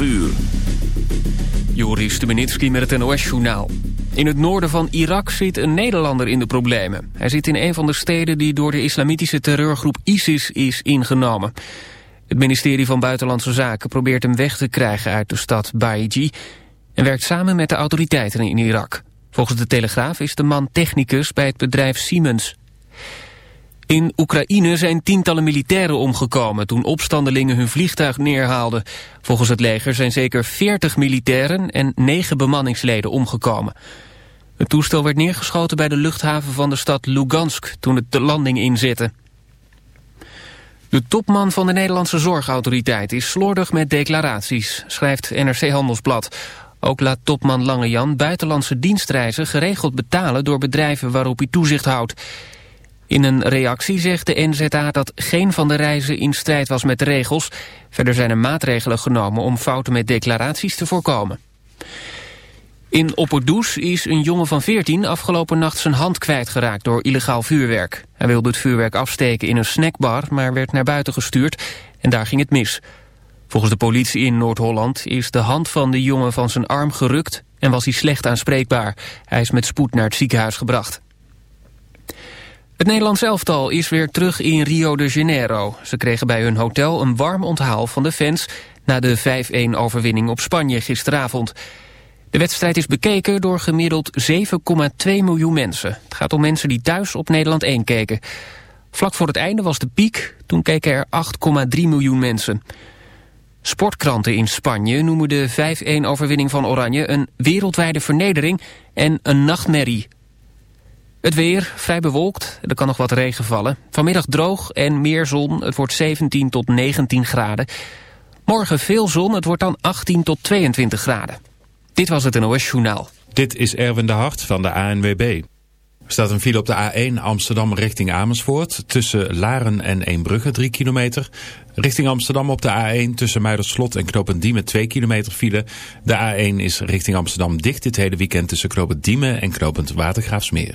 12 uur. Joris Stubenitski met het NOS-journaal. In het noorden van Irak zit een Nederlander in de problemen. Hij zit in een van de steden die door de islamitische terreurgroep ISIS is ingenomen. Het ministerie van Buitenlandse Zaken probeert hem weg te krijgen uit de stad Baiji... en werkt samen met de autoriteiten in Irak. Volgens de Telegraaf is de man technicus bij het bedrijf Siemens. In Oekraïne zijn tientallen militairen omgekomen toen opstandelingen hun vliegtuig neerhaalden. Volgens het leger zijn zeker 40 militairen en 9 bemanningsleden omgekomen. Het toestel werd neergeschoten bij de luchthaven van de stad Lugansk toen het de landing inzette. De topman van de Nederlandse Zorgautoriteit is slordig met declaraties, schrijft NRC Handelsblad. Ook laat topman Lange Jan buitenlandse dienstreizen geregeld betalen door bedrijven waarop hij toezicht houdt. In een reactie zegt de NZA dat geen van de reizen in strijd was met de regels. Verder zijn er maatregelen genomen om fouten met declaraties te voorkomen. In Opperdoes is een jongen van 14 afgelopen nacht zijn hand kwijtgeraakt door illegaal vuurwerk. Hij wilde het vuurwerk afsteken in een snackbar, maar werd naar buiten gestuurd en daar ging het mis. Volgens de politie in Noord-Holland is de hand van de jongen van zijn arm gerukt en was hij slecht aanspreekbaar. Hij is met spoed naar het ziekenhuis gebracht. Het Nederlands elftal is weer terug in Rio de Janeiro. Ze kregen bij hun hotel een warm onthaal van de fans... na de 5-1 overwinning op Spanje gisteravond. De wedstrijd is bekeken door gemiddeld 7,2 miljoen mensen. Het gaat om mensen die thuis op Nederland 1 keken. Vlak voor het einde was de piek, toen keken er 8,3 miljoen mensen. Sportkranten in Spanje noemen de 5-1 overwinning van Oranje... een wereldwijde vernedering en een nachtmerrie het weer, vrij bewolkt, er kan nog wat regen vallen. Vanmiddag droog en meer zon, het wordt 17 tot 19 graden. Morgen veel zon, het wordt dan 18 tot 22 graden. Dit was het NOS Journaal. Dit is Erwin de Hart van de ANWB. Er staat een file op de A1 Amsterdam richting Amersfoort... tussen Laren en Eembrugge 3 kilometer. Richting Amsterdam op de A1 tussen Muiderslot en Knopendiemen 2 kilometer file. De A1 is richting Amsterdam dicht dit hele weekend... tussen Knopendiemen en Knopend Watergraafsmeer.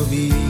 to be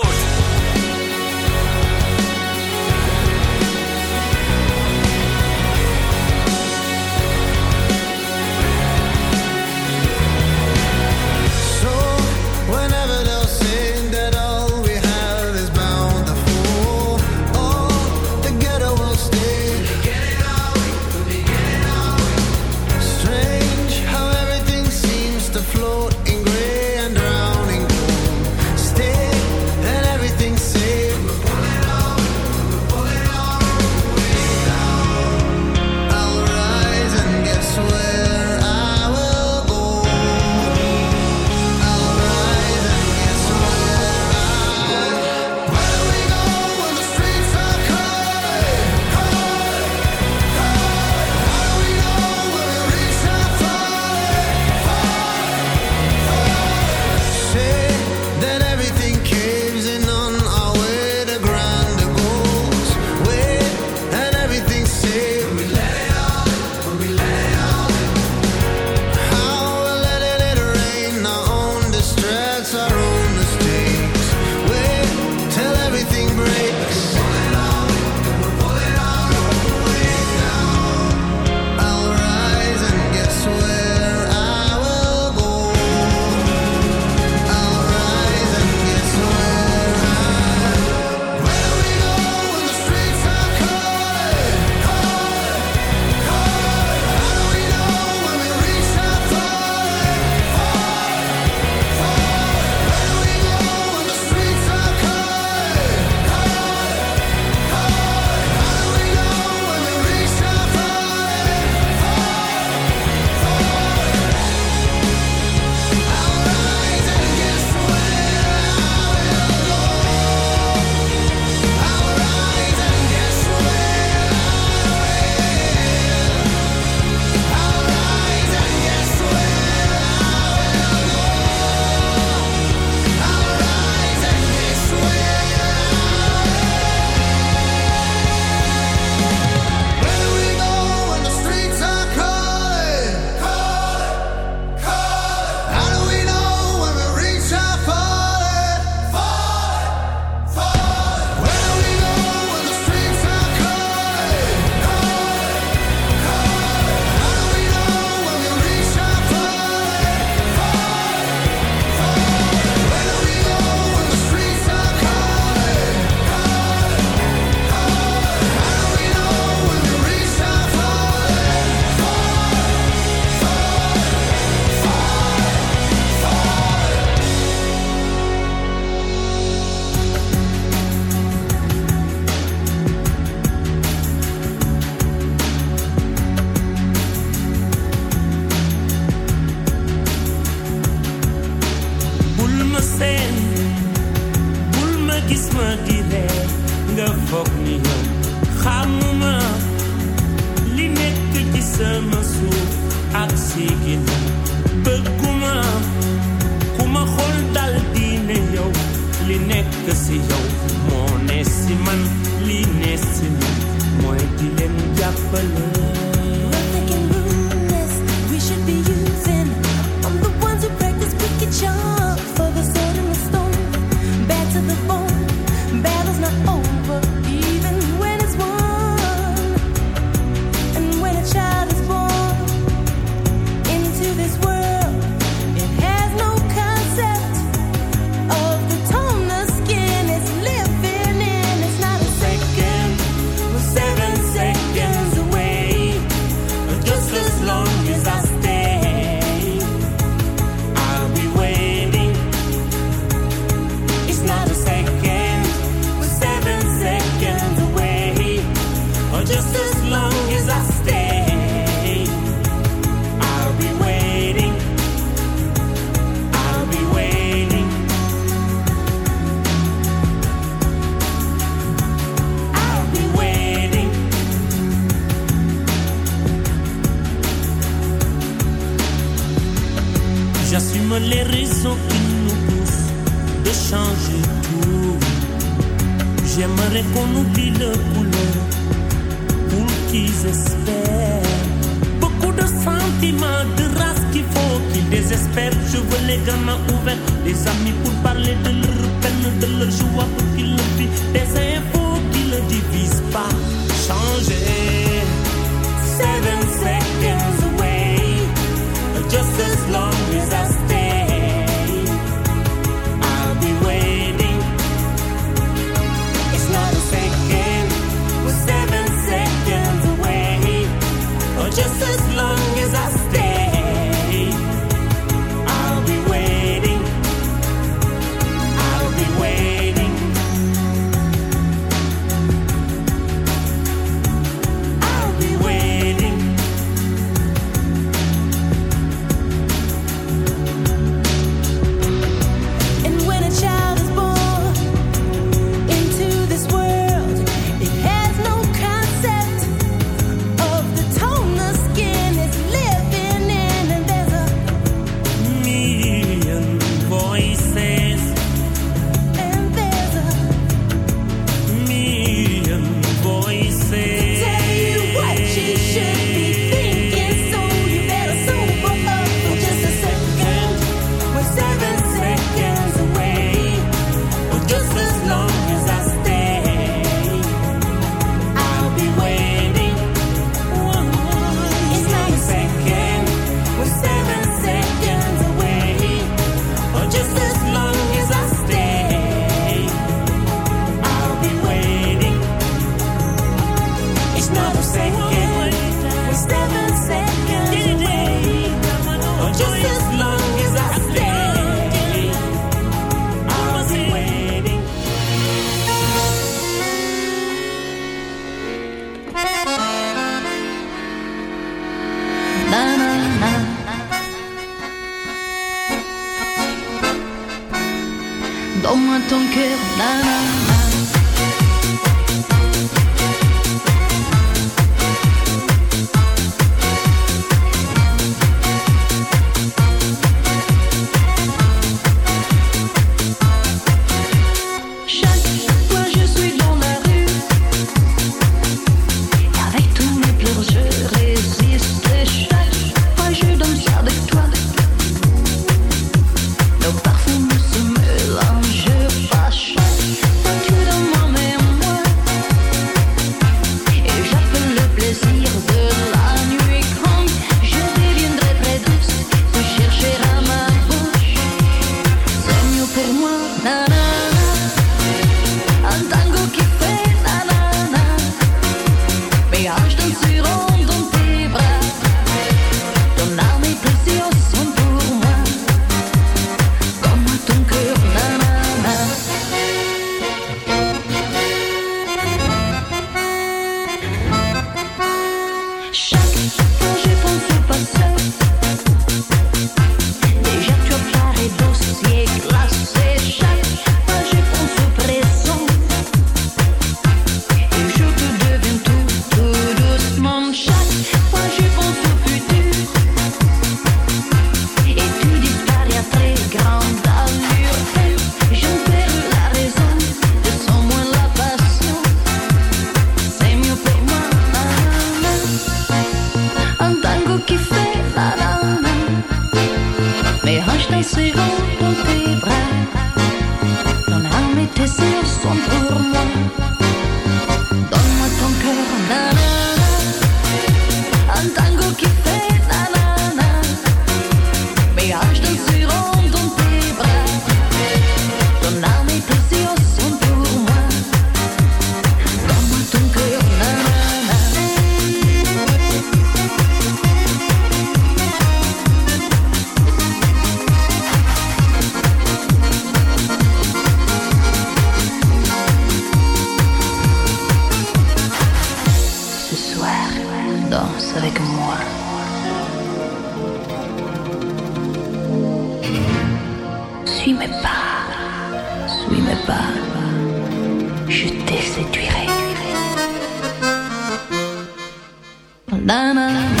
na na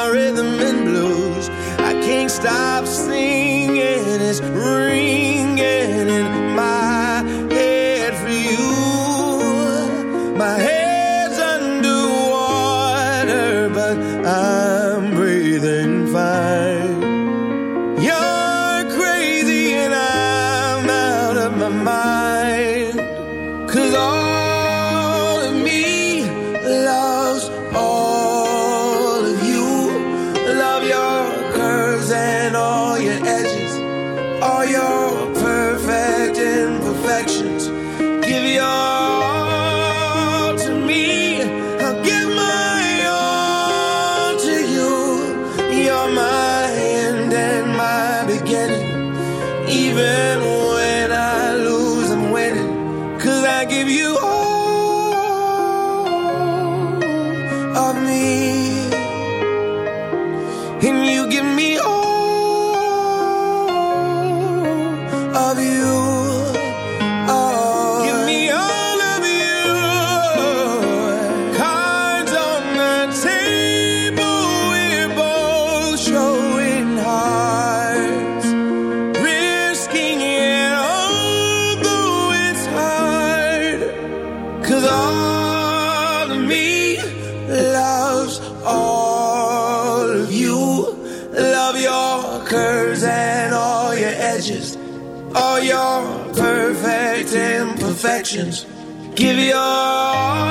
Give your all.